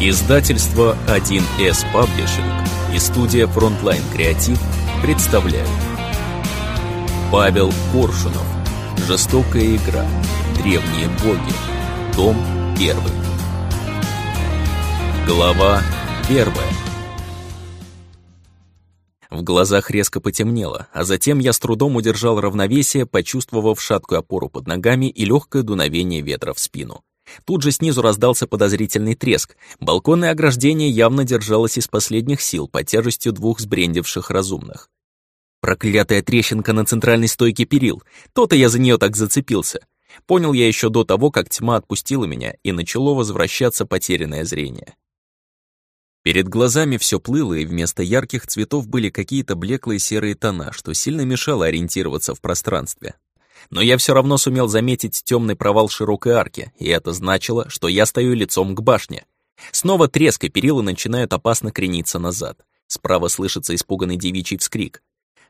Издательство 1С Паблишинг и студия Frontline Креатив представляют. Павел Коршунов. Жестокая игра. Древние боги Том 1 Глава 1 В глазах резко потемнело, а затем я с трудом удержал равновесие, почувствовав шаткую опору под ногами и легкое дуновение ветра в спину. Тут же снизу раздался подозрительный треск. Балконное ограждение явно держалось из последних сил под тяжестью двух сбрендивших разумных. Проклятая трещинка на центральной стойке перил. То-то я за нее так зацепился. Понял я еще до того, как тьма отпустила меня, и начало возвращаться потерянное зрение. Перед глазами все плыло, и вместо ярких цветов были какие-то блеклые серые тона, что сильно мешало ориентироваться в пространстве но я все равно сумел заметить темный провал широкой арки, и это значило, что я стою лицом к башне. Снова треск и перила начинают опасно крениться назад. Справа слышится испуганный девичий вскрик.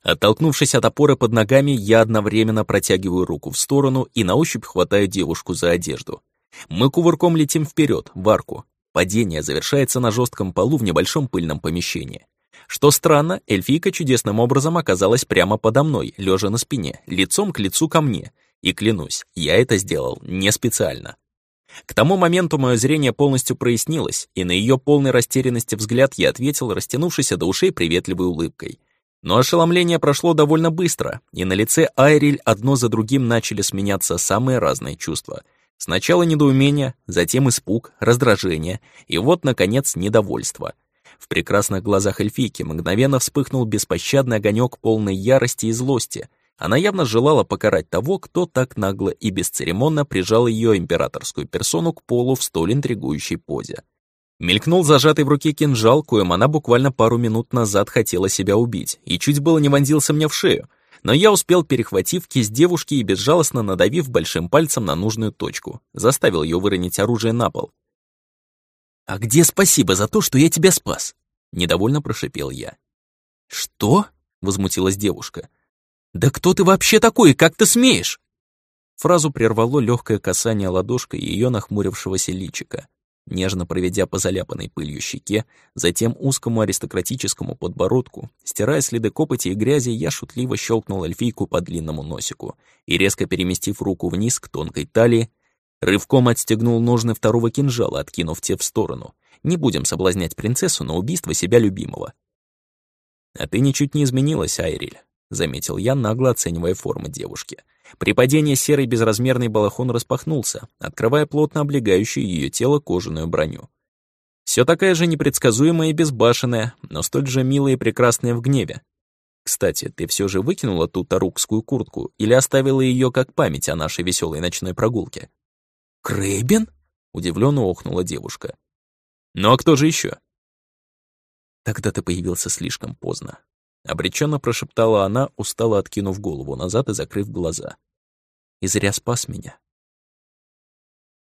Оттолкнувшись от опоры под ногами, я одновременно протягиваю руку в сторону и на ощупь хватаю девушку за одежду. Мы кувырком летим вперед, в арку. Падение завершается на жестком полу в небольшом пыльном помещении. Что странно, эльфийка чудесным образом оказалась прямо подо мной, лежа на спине, лицом к лицу ко мне. И клянусь, я это сделал не специально. К тому моменту мое зрение полностью прояснилось, и на ее полной растерянности взгляд я ответил, растянувшись до ушей приветливой улыбкой. Но ошеломление прошло довольно быстро, и на лице Айриль одно за другим начали сменяться самые разные чувства. Сначала недоумение, затем испуг, раздражение, и вот, наконец, недовольство — в прекрасных глазах эльфийки мгновенно вспыхнул беспощадный огонек полной ярости и злости. Она явно желала покарать того, кто так нагло и бесцеремонно прижал ее императорскую персону к полу в столь интригующей позе. Мелькнул зажатый в руке кинжал, коим она буквально пару минут назад хотела себя убить, и чуть было не вонзился мне в шею, но я успел, перехватив кисть девушки и безжалостно надавив большим пальцем на нужную точку, заставил ее выронить оружие на пол. «А где спасибо за то, что я тебя спас?» — недовольно прошипел я. «Что?» — возмутилась девушка. «Да кто ты вообще такой, как ты смеешь?» Фразу прервало легкое касание ладошкой ее нахмурившегося личика. Нежно проведя по заляпанной пылью щеке, затем узкому аристократическому подбородку, стирая следы копоти и грязи, я шутливо щелкнул эльфийку по длинному носику и, резко переместив руку вниз к тонкой талии, Рывком отстегнул ножны второго кинжала, откинув те в сторону. Не будем соблазнять принцессу на убийство себя любимого. «А ты ничуть не изменилась, Айриль», — заметил я, нагло оценивая формы девушки. При падении серый безразмерный балахон распахнулся, открывая плотно облегающую ее тело кожаную броню. Все такая же непредсказуемая и безбашенная, но столь же милая и прекрасная в гневе. Кстати, ты все же выкинула ту тарукскую куртку или оставила ее как память о нашей веселой ночной прогулке? «Крэйбен?» — удивленно охнула девушка. «Ну а кто же еще? «Тогда ты появился слишком поздно», — обреченно прошептала она, устало откинув голову назад и закрыв глаза. «И зря спас меня».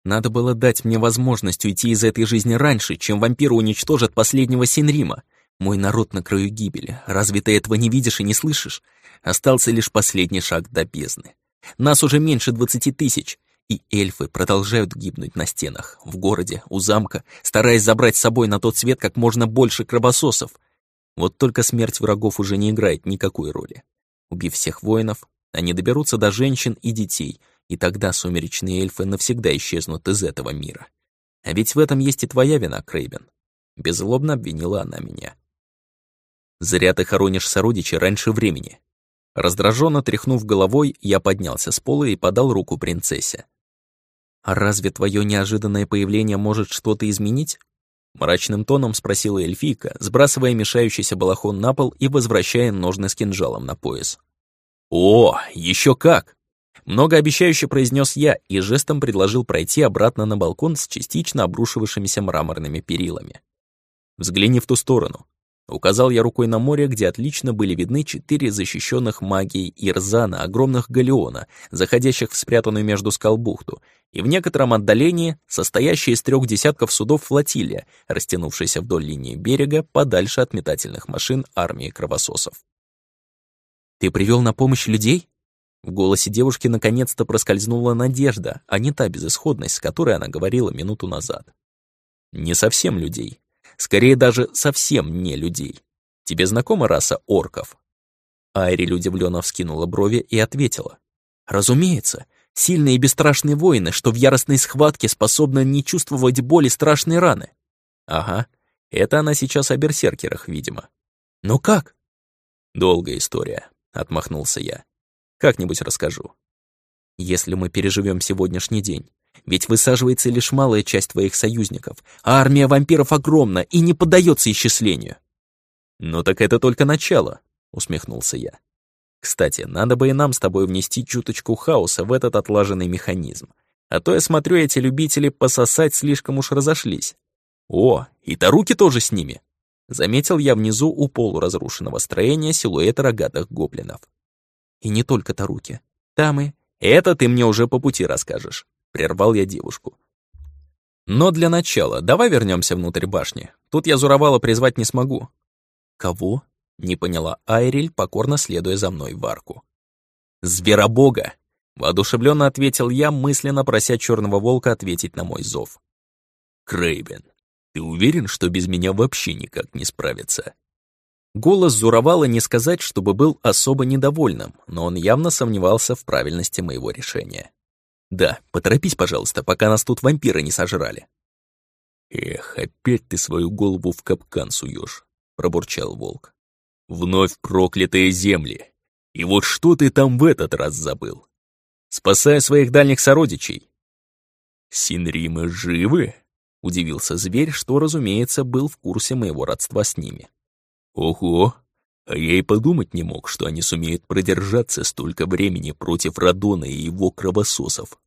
Надо было дать мне возможность уйти из этой жизни раньше, чем вампиры уничтожат последнего Синрима. Мой народ на краю гибели. Разве ты этого не видишь и не слышишь? Остался лишь последний шаг до бездны. Нас уже меньше двадцати тысяч, и эльфы продолжают гибнуть на стенах, в городе, у замка, стараясь забрать с собой на тот свет как можно больше кровососов. Вот только смерть врагов уже не играет никакой роли. Убив всех воинов, они доберутся до женщин и детей, и тогда сумеречные эльфы навсегда исчезнут из этого мира. А ведь в этом есть и твоя вина, Крейбен. Беззлобно обвинила она меня. Зря ты хоронишь сородичей раньше времени. Раздраженно тряхнув головой, я поднялся с пола и подал руку принцессе. «А разве твое неожиданное появление может что-то изменить?» Мрачным тоном спросила эльфийка, сбрасывая мешающийся балахон на пол и возвращая ножны с кинжалом на пояс. «О, еще как!» Многообещающе произнес я и жестом предложил пройти обратно на балкон с частично обрушившимися мраморными перилами. «Взгляни в ту сторону. Указал я рукой на море, где отлично были видны четыре защищенных магией Ирзана огромных галеона, заходящих в спрятанную между скал бухту, и в некотором отдалении состоящая из трех десятков судов флотилия, растянувшаяся вдоль линии берега подальше от метательных машин армии кровососов. «Ты привел на помощь людей?» В голосе девушки наконец-то проскользнула надежда, а не та безысходность, с которой она говорила минуту назад. Не совсем людей. Скорее даже совсем не людей. Тебе знакома раса орков? Айриль удивленно вскинула брови и ответила. Разумеется, сильные и бесстрашные воины, что в яростной схватке способны не чувствовать боли страшной раны. Ага, это она сейчас о берсеркерах, видимо. Но как? Долгая история, отмахнулся я. Как-нибудь расскажу. Если мы переживем сегодняшний день, ведь высаживается лишь малая часть твоих союзников, а армия вампиров огромна и не поддается исчислению. Ну так это только начало, усмехнулся я. Кстати, надо бы и нам с тобой внести чуточку хаоса в этот отлаженный механизм. А то я смотрю, эти любители пососать слишком уж разошлись. О, и таруки тоже с ними. Заметил я внизу у полуразрушенного строения силуэты рогатых гоблинов. И не только таруки. Там и... Это ты мне уже по пути расскажешь. Прервал я девушку. Но для начала давай вернемся внутрь башни. Тут я Зуровала призвать не смогу. Кого? Не поняла Айриль, покорно следуя за мной в арку. «Зверобога!» — воодушевленно ответил я, мысленно прося черного волка ответить на мой зов. «Крейбен, ты уверен, что без меня вообще никак не справится?» Голос Зуровала не сказать, чтобы был особо недовольным, но он явно сомневался в правильности моего решения. «Да, поторопись, пожалуйста, пока нас тут вампиры не сожрали». «Эх, опять ты свою голову в капкан суешь», — пробурчал волк. «Вновь проклятые земли. И вот что ты там в этот раз забыл? Спасая своих дальних сородичей». «Синримы живы?» — удивился зверь, что, разумеется, был в курсе моего родства с ними. «Ого! А я и подумать не мог, что они сумеют продержаться столько времени против Радона и его кровососов.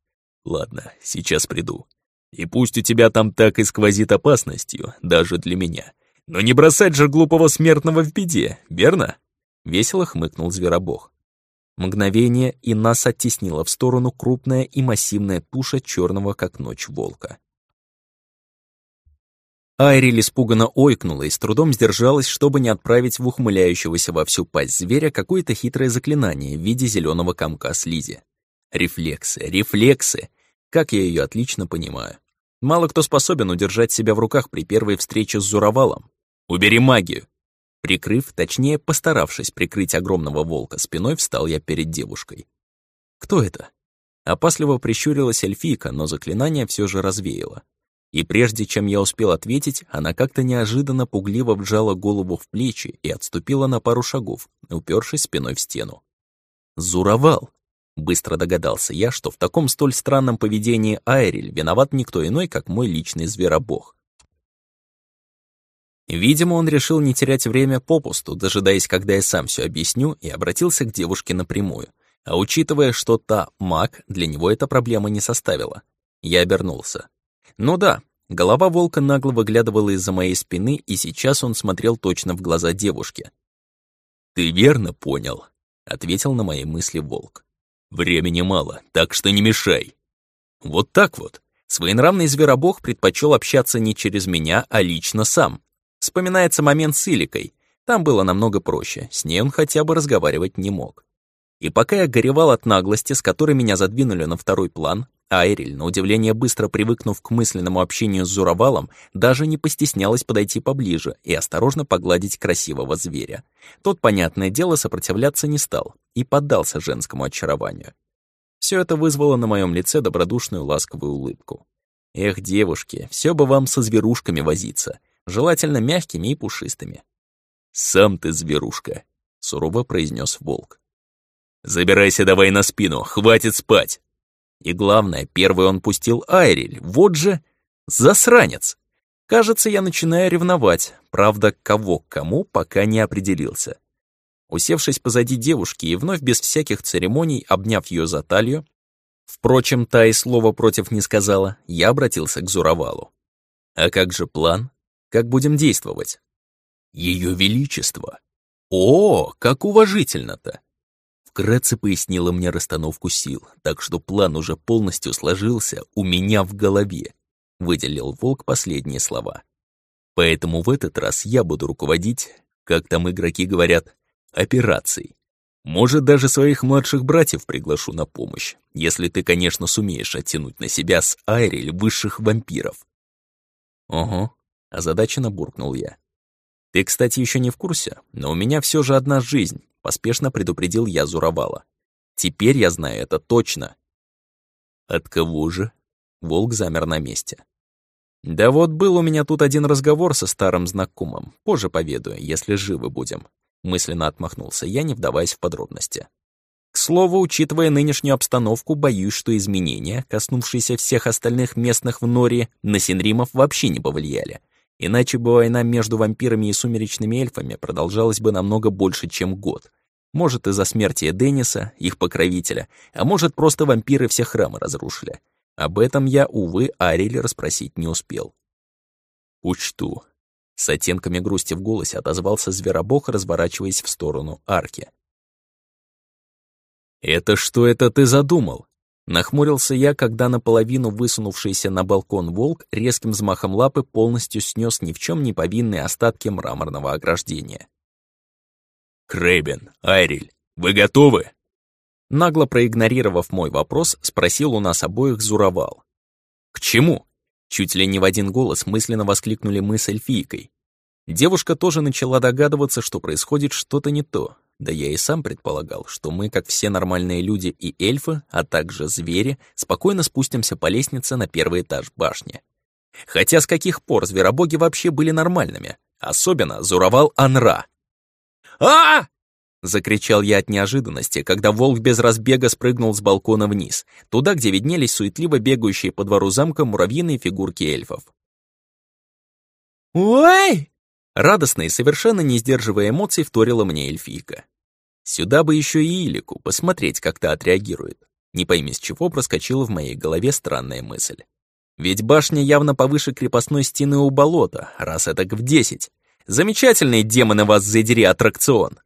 Ладно, сейчас приду. И пусть у тебя там так и сквозит опасностью, даже для меня. Но не бросать же глупого смертного в беде, верно?» Весело хмыкнул зверобог. Мгновение, и нас оттеснила в сторону крупная и массивная туша черного как ночь волка. Айриль испуганно ойкнула и с трудом сдержалась, чтобы не отправить в ухмыляющегося во всю пасть зверя какое-то хитрое заклинание в виде зеленого комка слизи. Рефлексы, рефлексы! Как я ее отлично понимаю. Мало кто способен удержать себя в руках при первой встрече с Зуровалом. Убери магию! Прикрыв, точнее, постаравшись прикрыть огромного волка спиной, встал я перед девушкой. Кто это? Опасливо прищурилась эльфийка, но заклинание все же развеяло. И прежде чем я успел ответить, она как-то неожиданно пугливо вжала голову в плечи и отступила на пару шагов, упершись спиной в стену. «Зуровал!» Быстро догадался я, что в таком столь странном поведении Айриль виноват никто иной, как мой личный зверобог. Видимо, он решил не терять время попусту, дожидаясь, когда я сам все объясню, и обратился к девушке напрямую. А учитывая, что та маг, для него эта проблема не составила. Я обернулся. Ну да, голова волка нагло выглядывала из-за моей спины, и сейчас он смотрел точно в глаза девушки. «Ты верно понял», — ответил на мои мысли волк. «Времени мало, так что не мешай». Вот так вот. Своенравный зверобог предпочел общаться не через меня, а лично сам. Вспоминается момент с Иликой. Там было намного проще, с ней он хотя бы разговаривать не мог. И пока я горевал от наглости, с которой меня задвинули на второй план, Айриль, на удивление быстро привыкнув к мысленному общению с Зуровалом, даже не постеснялась подойти поближе и осторожно погладить красивого зверя. Тот, понятное дело, сопротивляться не стал и поддался женскому очарованию. Все это вызвало на моем лице добродушную ласковую улыбку. Эх, девушки, все бы вам со зверушками возиться, желательно мягкими и пушистыми. «Сам ты зверушка», — сурово произнес волк. «Забирайся давай на спину, хватит спать!» И главное, первый он пустил Айриль, вот же засранец. Кажется, я начинаю ревновать, правда, кого к кому пока не определился. Усевшись позади девушки и вновь без всяких церемоний, обняв ее за талию, впрочем, та и слова против не сказала, я обратился к Зуровалу. А как же план? Как будем действовать? Ее Величество. О, как уважительно-то! вкратце пояснила мне расстановку сил, так что план уже полностью сложился у меня в голове. Выделил Волк последние слова. Поэтому в этот раз я буду руководить, как там игроки говорят, операцией. Может, даже своих младших братьев приглашу на помощь, если ты, конечно, сумеешь оттянуть на себя с Айрель высших вампиров. Ого, озадаченно буркнул я. Ты, кстати, еще не в курсе, но у меня все же одна жизнь, поспешно предупредил я Зуровала. Теперь я знаю это точно. От кого же? Волк замер на месте. Да вот был у меня тут один разговор со старым знакомым. Позже поведаю, если живы будем. Мысленно отмахнулся я, не вдаваясь в подробности. К слову, учитывая нынешнюю обстановку, боюсь, что изменения, коснувшиеся всех остальных местных в Норе, на Синримов вообще не повлияли. Иначе бы война между вампирами и сумеречными эльфами продолжалась бы намного больше, чем год. Может, из-за смерти Денниса, их покровителя, а может, просто вампиры все храмы разрушили. Об этом я, увы, Ариэль расспросить не успел. «Учту». С оттенками грусти в голосе отозвался зверобог, разворачиваясь в сторону арки. «Это что это ты задумал?» Нахмурился я, когда наполовину высунувшийся на балкон волк резким взмахом лапы полностью снес ни в чем не повинные остатки мраморного ограждения. «Крэбен, Айриль, вы готовы?» Нагло проигнорировав мой вопрос, спросил у нас обоих Зуровал. «К чему?» Чуть ли не в один голос мысленно воскликнули мы с эльфийкой. Девушка тоже начала догадываться, что происходит что-то не то, да я и сам предполагал, что мы, как все нормальные люди и эльфы, а также звери, спокойно спустимся по лестнице на первый этаж башни. Хотя с каких пор зверобоги вообще были нормальными? Особенно зуровал Анра. а Закричал я от неожиданности, когда волк без разбега спрыгнул с балкона вниз, туда, где виднелись суетливо бегающие по двору замка муравьиные фигурки эльфов. «Ой!» Радостно и совершенно не сдерживая эмоций, вторила мне эльфийка. Сюда бы еще и Илику, посмотреть, как та отреагирует. Не пойми, с чего проскочила в моей голове странная мысль. Ведь башня явно повыше крепостной стены у болота, раз это в десять. Замечательный, демоны вас задери, аттракцион.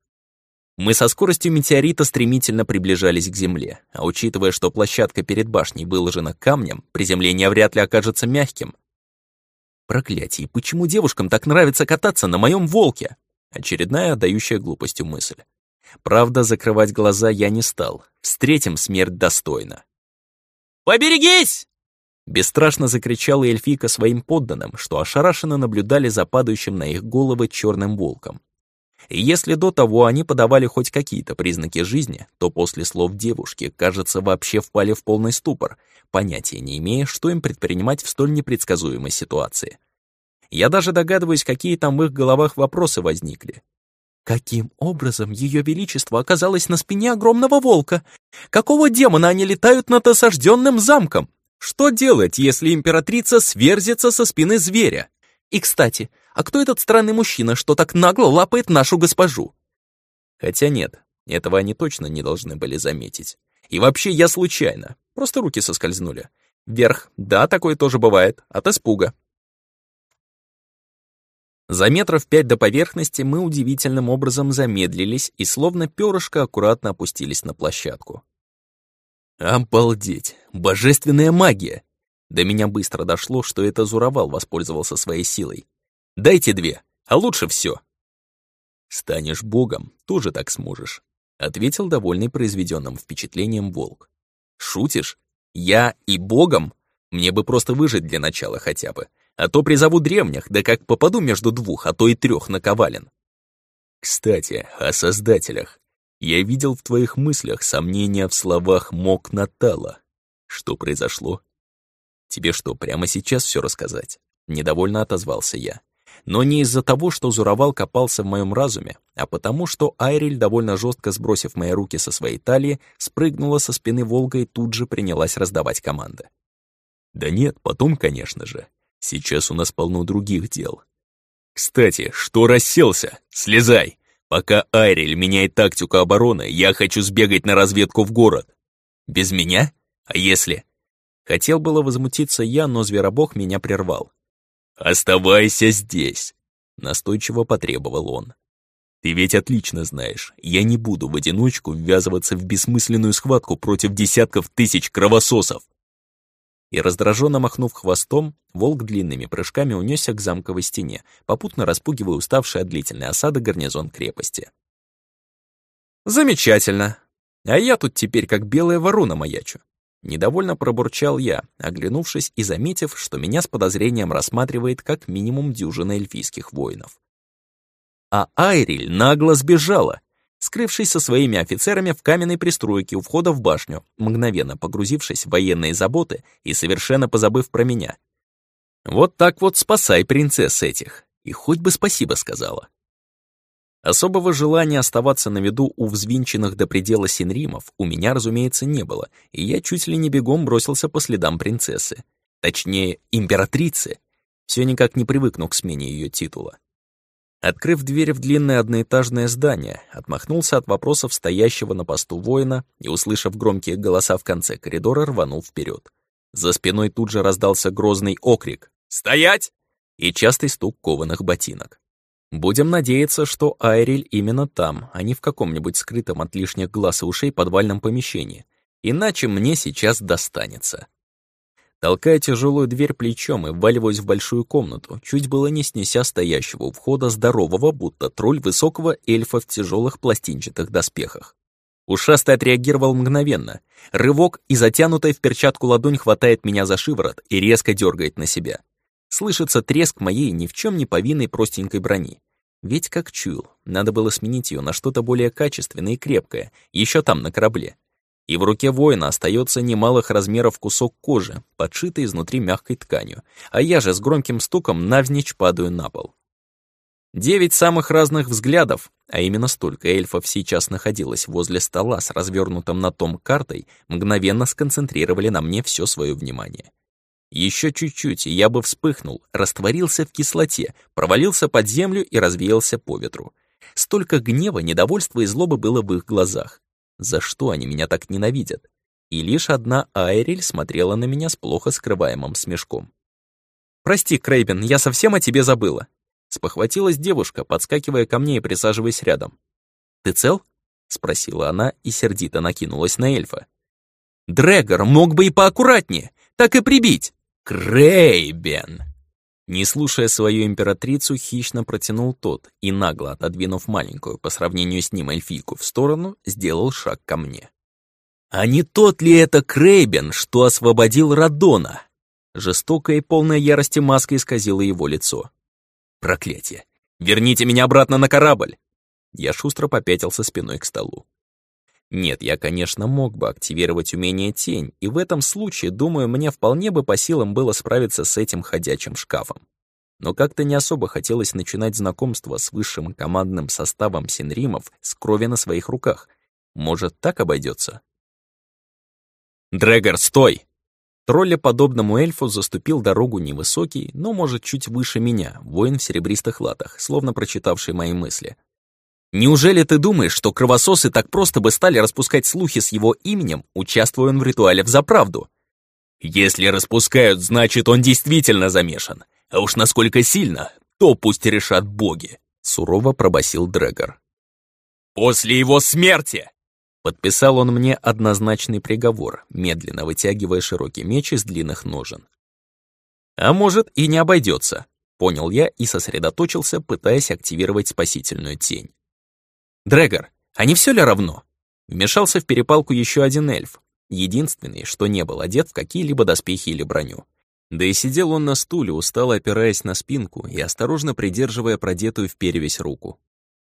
Мы со скоростью метеорита стремительно приближались к земле, а учитывая, что площадка перед башней выложена камнем, приземление вряд ли окажется мягким, Проклятие, почему девушкам так нравится кататься на моем волке? Очередная отдающая глупостью мысль. Правда, закрывать глаза я не стал. Встретим смерть достойно. «Поберегись!» Бесстрашно закричала эльфийка своим подданным, что ошарашенно наблюдали за падающим на их головы черным волком. И если до того они подавали хоть какие-то признаки жизни, то после слов девушки, кажется, вообще впали в полный ступор, понятия не имея, что им предпринимать в столь непредсказуемой ситуации. Я даже догадываюсь, какие там в их головах вопросы возникли. Каким образом Ее Величество оказалось на спине огромного волка? Какого демона они летают над осажденным замком? Что делать, если императрица сверзится со спины зверя? И, кстати, а кто этот странный мужчина, что так нагло лапает нашу госпожу? Хотя нет, этого они точно не должны были заметить. И вообще я случайно, просто руки соскользнули. Вверх, да, такое тоже бывает, от испуга. За метров пять до поверхности мы удивительным образом замедлились и словно перышко аккуратно опустились на площадку. Обалдеть! Божественная магия! До меня быстро дошло, что это Зуровал воспользовался своей силой. Дайте две, а лучше все. Станешь богом, тоже так сможешь, ответил довольный произведенным впечатлением волк. Шутишь? Я и богом? Мне бы просто выжить для начала хотя бы, а то призову древних, да как попаду между двух, а то и трех наковален. Кстати, о создателях. Я видел в твоих мыслях сомнения в словах Мок Натала. Что произошло? Тебе что, прямо сейчас все рассказать? Недовольно отозвался я. Но не из-за того, что Зуровал копался в моем разуме, а потому, что Айриль, довольно жестко сбросив мои руки со своей талии, спрыгнула со спины Волга и тут же принялась раздавать команды. «Да нет, потом, конечно же. Сейчас у нас полно других дел. Кстати, что расселся? Слезай! Пока Айриль меняет тактику обороны, я хочу сбегать на разведку в город. Без меня? А если...» Хотел было возмутиться я, но зверобог меня прервал. «Оставайся здесь», — настойчиво потребовал он. «Ты ведь отлично знаешь, я не буду в одиночку ввязываться в бессмысленную схватку против десятков тысяч кровососов». И раздраженно махнув хвостом, волк длинными прыжками унесся к замковой стене, попутно распугивая уставший от длительной осады гарнизон крепости. «Замечательно. А я тут теперь как белая ворона маячу. Недовольно пробурчал я, оглянувшись и заметив, что меня с подозрением рассматривает как минимум дюжина эльфийских воинов. А Айриль нагло сбежала, скрывшись со своими офицерами в каменной пристройке у входа в башню, мгновенно погрузившись в военные заботы и совершенно позабыв про меня. Вот так вот спасай принцесс этих, и хоть бы спасибо сказала. Особого желания оставаться на виду у взвинченных до предела синримов у меня, разумеется, не было, и я чуть ли не бегом бросился по следам принцессы. Точнее, императрицы. Все никак не привыкну к смене ее титула. Открыв дверь в длинное одноэтажное здание, отмахнулся от вопросов стоящего на посту воина и, услышав громкие голоса в конце коридора, рванул вперед. За спиной тут же раздался грозный окрик «Стоять!» и частый стук кованых ботинок. Будем надеяться, что Айриль именно там, а не в каком-нибудь скрытом от лишних глаз и ушей подвальном помещении. Иначе мне сейчас достанется. Толкая тяжелую дверь плечом и вваливаясь в большую комнату, чуть было не снеся стоящего у входа здорового, будто тролль высокого эльфа в тяжелых пластинчатых доспехах. Ушастый отреагировал мгновенно. Рывок и затянутая в перчатку ладонь хватает меня за шиворот и резко дергает на себя. Слышится треск моей ни в чем не повинной простенькой брони. Ведь как чуял, надо было сменить ее на что-то более качественное и крепкое, еще там, на корабле и в руке воина остается немалых размеров кусок кожи, подшитый изнутри мягкой тканью, а я же с громким стуком навзничь падаю на пол. Девять самых разных взглядов, а именно столько эльфов сейчас находилось возле стола с развернутым на том картой, мгновенно сконцентрировали на мне все свое внимание. Еще чуть-чуть, и я бы вспыхнул, растворился в кислоте, провалился под землю и развеялся по ветру. Столько гнева, недовольства и злобы было в их глазах. За что они меня так ненавидят? И лишь одна Айриль смотрела на меня с плохо скрываемым смешком. «Прости, Крейбен, я совсем о тебе забыла», — спохватилась девушка, подскакивая ко мне и присаживаясь рядом. «Ты цел?» — спросила она и сердито накинулась на эльфа. «Дрэгор мог бы и поаккуратнее, так и прибить!» «Крейбен!» Не слушая свою императрицу, хищно протянул тот и, нагло отодвинув маленькую по сравнению с ним эльфийку в сторону, сделал шаг ко мне. «А не тот ли это Крейбен, что освободил Радона?» Жестокая и полная ярости маска исказила его лицо. «Проклятие! Верните меня обратно на корабль!» Я шустро попятился спиной к столу. Нет, я, конечно, мог бы активировать умение тень, и в этом случае, думаю, мне вполне бы по силам было справиться с этим ходячим шкафом. Но как-то не особо хотелось начинать знакомство с высшим командным составом Синримов с крови на своих руках. Может, так обойдется? «Дрэгор, стой!» Тролля, подобному эльфу, заступил дорогу невысокий, но, может, чуть выше меня, воин в серебристых латах, словно прочитавший мои мысли. Неужели ты думаешь, что кровососы так просто бы стали распускать слухи с его именем, участвуя он в ритуале в заправду? Если распускают, значит, он действительно замешан. А уж насколько сильно, то пусть решат боги, сурово пробасил Дрэгор. После его смерти! Подписал он мне однозначный приговор, медленно вытягивая широкий меч из длинных ножен. А может, и не обойдется, понял я и сосредоточился, пытаясь активировать спасительную тень. Дрэгор, а не все ли равно? Вмешался в перепалку еще один эльф, единственный, что не был одет в какие-либо доспехи или броню. Да и сидел он на стуле, устало опираясь на спинку и осторожно придерживая продетую в перевесь руку.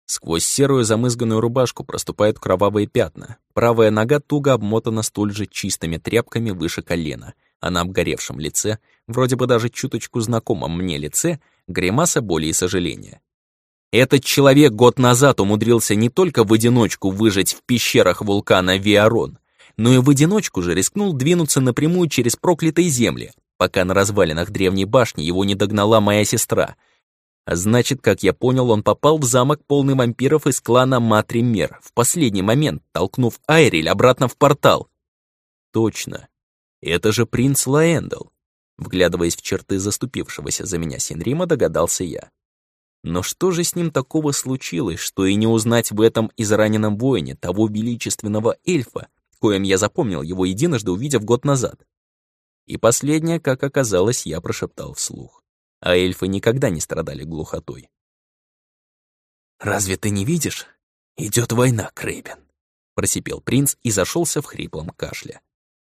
Сквозь серую замызганную рубашку проступают кровавые пятна. Правая нога туго обмотана столь же чистыми тряпками выше колена, а на обгоревшем лице, вроде бы даже чуточку знакомом мне лице, гримаса боли и сожаления. Этот человек год назад умудрился не только в одиночку выжить в пещерах вулкана Виарон, но и в одиночку же рискнул двинуться напрямую через проклятые земли, пока на развалинах древней башни его не догнала моя сестра. А значит, как я понял, он попал в замок полный вампиров из клана Матример, в последний момент толкнув Айриль обратно в портал. Точно. Это же принц Лаэндл. Вглядываясь в черты заступившегося за меня Синрима, догадался я. Но что же с ним такого случилось, что и не узнать в этом израненном воине того величественного эльфа, коим я запомнил его единожды, увидев год назад? И последнее, как оказалось, я прошептал вслух. А эльфы никогда не страдали глухотой. «Разве ты не видишь? Идет война, Крейбен», — просипел принц и зашелся в хриплом кашле.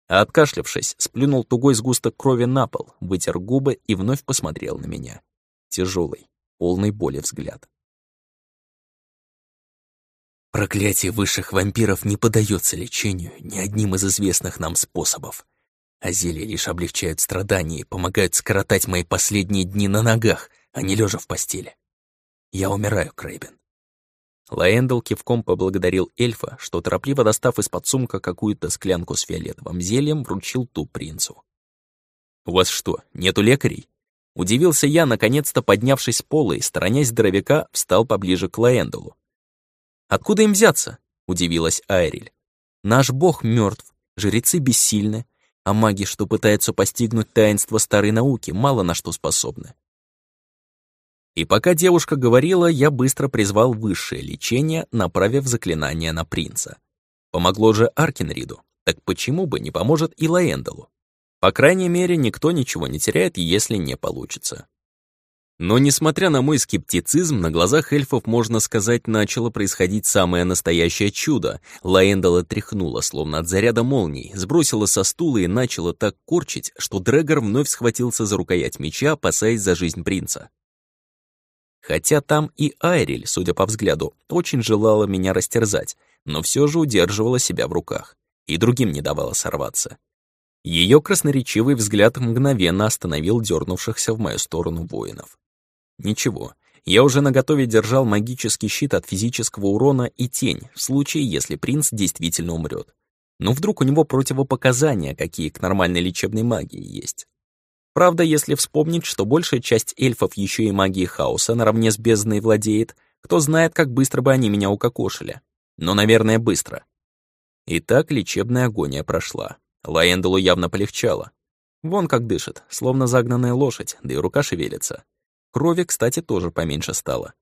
А откашлявшись, сплюнул тугой сгусток крови на пол, вытер губы и вновь посмотрел на меня. Тяжелый, полный боли взгляд. Проклятие высших вампиров не поддается лечению ни одним из известных нам способов. А зелья лишь облегчают страдания и помогают скоротать мои последние дни на ногах, а не лежа в постели. Я умираю, Крейбен. Лаэндл кивком поблагодарил эльфа, что, торопливо достав из-под сумка какую-то склянку с фиолетовым зельем, вручил ту принцу. «У вас что, нету лекарей?» Удивился я, наконец-то поднявшись с пола и, сторонясь здоровяка, встал поближе к Лаэндалу. «Откуда им взяться?» — удивилась Айриль. «Наш бог мертв, жрецы бессильны, а маги, что пытаются постигнуть таинство старой науки, мало на что способны. И пока девушка говорила, я быстро призвал высшее лечение, направив заклинание на принца. Помогло же Аркенриду, так почему бы не поможет и Лаэндалу? По крайней мере, никто ничего не теряет, если не получится. Но, несмотря на мой скептицизм, на глазах эльфов, можно сказать, начало происходить самое настоящее чудо. Лаэндала тряхнула, словно от заряда молний, сбросила со стула и начала так корчить, что Дрэгор вновь схватился за рукоять меча, опасаясь за жизнь принца. Хотя там и Айриль, судя по взгляду, очень желала меня растерзать, но все же удерживала себя в руках и другим не давала сорваться. Ее красноречивый взгляд мгновенно остановил дернувшихся в мою сторону воинов. Ничего, я уже наготове держал магический щит от физического урона и тень, в случае, если принц действительно умрет. Но вдруг у него противопоказания, какие к нормальной лечебной магии есть. Правда, если вспомнить, что большая часть эльфов еще и магии хаоса наравне с бездной владеет, кто знает, как быстро бы они меня укокошили. Но, наверное, быстро. Итак, лечебная агония прошла. Лаэндалу явно полегчало. Вон как дышит, словно загнанная лошадь, да и рука шевелится. Крови, кстати, тоже поменьше стало.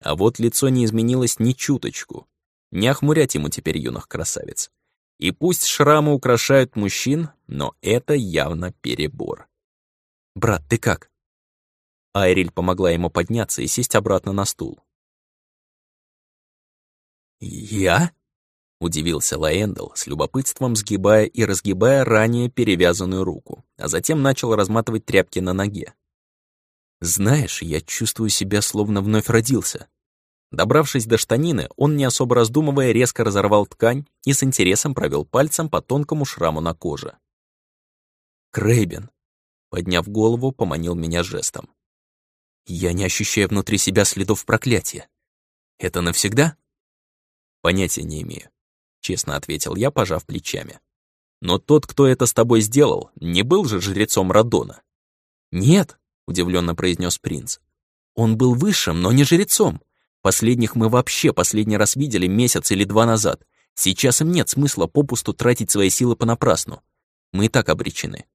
А вот лицо не изменилось ни чуточку. Не охмурять ему теперь юных красавиц. И пусть шрамы украшают мужчин, но это явно перебор. «Брат, ты как?» Айриль помогла ему подняться и сесть обратно на стул. «Я?» — удивился Лаэндл, с любопытством сгибая и разгибая ранее перевязанную руку, а затем начал разматывать тряпки на ноге. «Знаешь, я чувствую себя, словно вновь родился». Добравшись до штанины, он, не особо раздумывая, резко разорвал ткань и с интересом провел пальцем по тонкому шраму на коже. «Крейбен, Подняв голову, поманил меня жестом. «Я не ощущаю внутри себя следов проклятия. Это навсегда?» «Понятия не имею», — честно ответил я, пожав плечами. «Но тот, кто это с тобой сделал, не был же жрецом Радона?» «Нет», — удивленно произнес принц. «Он был высшим, но не жрецом. Последних мы вообще последний раз видели месяц или два назад. Сейчас им нет смысла попусту тратить свои силы понапрасну. Мы и так обречены.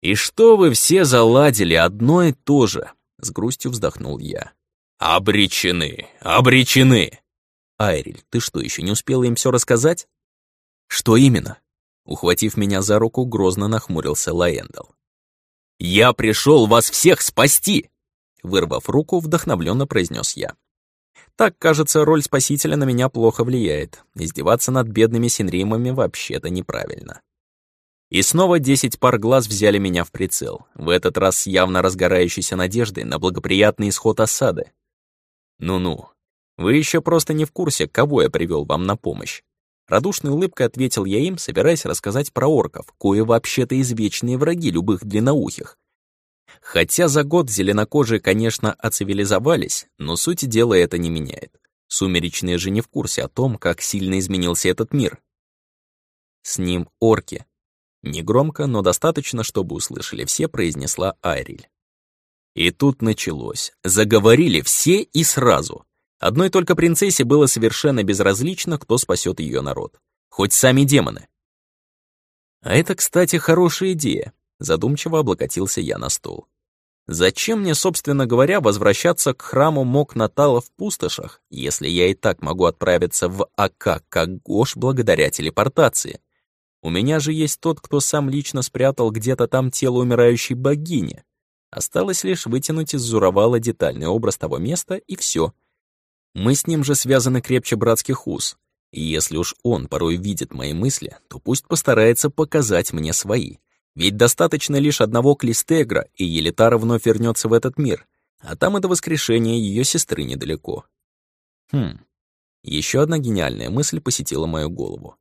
«И что вы все заладили одно и то же?» — с грустью вздохнул я. «Обречены! Обречены!» «Айриль, ты что, еще не успела им все рассказать?» «Что именно?» Ухватив меня за руку, грозно нахмурился Лаэндал. «Я пришел вас всех спасти!» Вырвав руку, вдохновленно произнес я. Так, кажется, роль спасителя на меня плохо влияет. Издеваться над бедными синримами вообще-то неправильно. И снова десять пар глаз взяли меня в прицел, в этот раз с явно разгорающейся надеждой на благоприятный исход осады. Ну-ну, вы еще просто не в курсе, кого я привел вам на помощь. Радушной улыбкой ответил я им, собираясь рассказать про орков, кое вообще-то извечные враги любых длинноухих. Хотя за год зеленокожие, конечно, оцивилизовались, но суть дела это не меняет. Сумеречные же не в курсе о том, как сильно изменился этот мир. С ним орки, Негромко, но достаточно, чтобы услышали все, произнесла Айриль. И тут началось. Заговорили все и сразу. Одной только принцессе было совершенно безразлично, кто спасет ее народ. Хоть сами демоны. А это, кстати, хорошая идея. Задумчиво облокотился я на стол. Зачем мне, собственно говоря, возвращаться к храму Мок Натала в пустошах, если я и так могу отправиться в АК как Гош благодаря телепортации? У меня же есть тот, кто сам лично спрятал где-то там тело умирающей богини. Осталось лишь вытянуть из Зуровала детальный образ того места, и все. Мы с ним же связаны крепче братских уз. И если уж он порой видит мои мысли, то пусть постарается показать мне свои. Ведь достаточно лишь одного Клистегра, и Елитара вновь вернется в этот мир, а там и до воскрешения ее сестры недалеко. Хм, еще одна гениальная мысль посетила мою голову.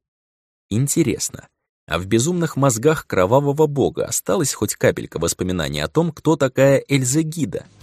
Интересно, а в безумных мозгах кровавого бога осталась хоть капелька воспоминаний о том, кто такая Эльза Гида —